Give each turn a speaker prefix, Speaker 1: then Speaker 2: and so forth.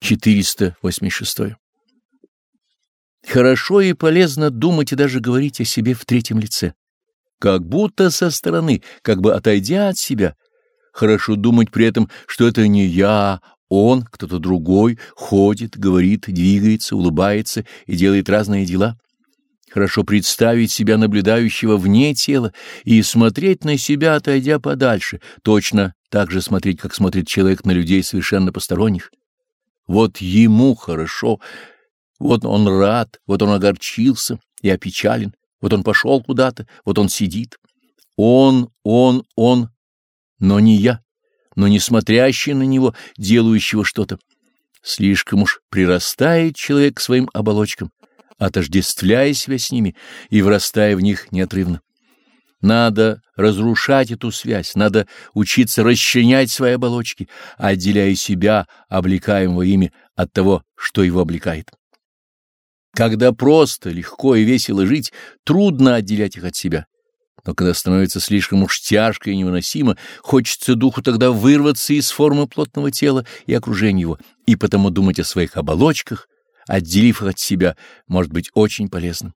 Speaker 1: 486. Хорошо и полезно думать и даже говорить о себе в третьем лице, как будто со стороны, как бы отойдя от себя. Хорошо думать при этом, что это не я, он, кто-то другой, ходит, говорит, двигается, улыбается и делает разные дела. Хорошо представить себя наблюдающего вне тела и смотреть на себя, отойдя подальше, точно так же смотреть, как смотрит человек на людей совершенно посторонних. Вот ему хорошо, вот он рад, вот он огорчился и опечален, вот он пошел куда-то, вот он сидит. Он, он, он, но не я, но не смотрящий на него, делающего что-то. Слишком уж прирастает человек к своим оболочкам, отождествляя себя с ними и врастая в них неотрывно. Надо разрушать эту связь, надо учиться расчленять свои оболочки, отделяя себя, облекаемого ими, от того, что его облекает. Когда просто, легко и весело жить, трудно отделять их от себя. Но когда становится слишком уж тяжко и невыносимо, хочется духу тогда вырваться из формы плотного тела и окружения его, и потому думать о своих оболочках, отделив их от себя, может быть очень полезным.